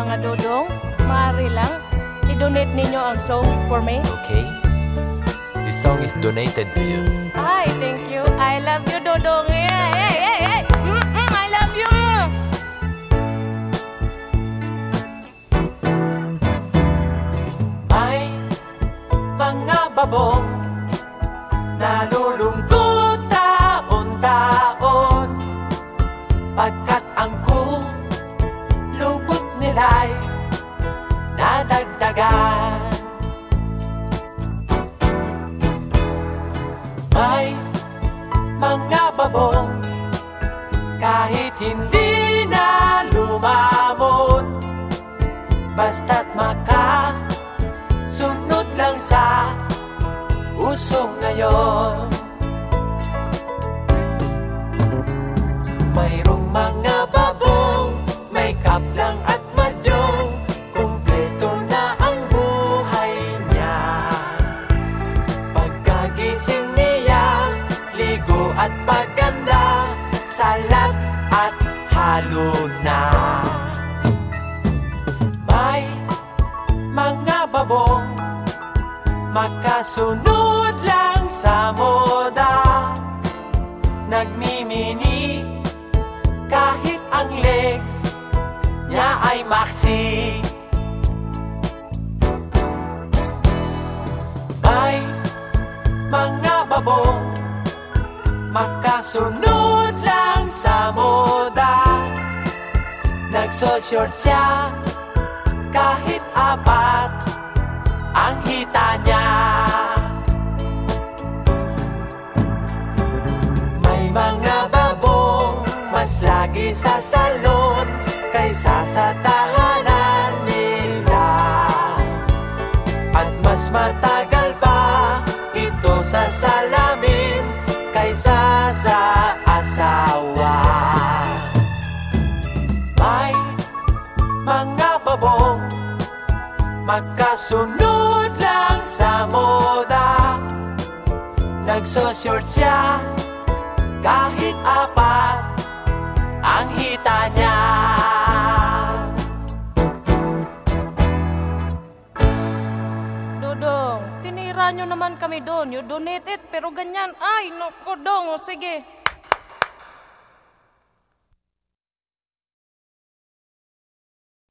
Mga dodong, maaari lang, i-donate ninyo ang song for me. Okay? This song is donated to you. Ay, thank you. I love you, dodong. Hey, hey, hey, hey. Mm, mm, I love you. May mga babong nalulungkot nila'y nadagdagan. May mga babong kahit hindi na lumamon Basta't maka Sunod lang sa uso ngayon. Mayroong mga at paganda Salat at halo na. May mga babong Makasunod lang sa moda. Nagmimini kahit ang legs niya ay maxi Makasunod lang sa moda. Nagsoshort siya kahit apat ang hita niya. May mga babong mas lagi sa salon kaysa sa tahanan nila. At mas matagal pa ito sa salamin kaysa sa asawa. May mga babong Magkasunod lang sa moda. Nagsoshort siya kahit apat Tinira nyo naman kami doon. You donate it, pero ganyan. Ay, naku, dong. O, sige.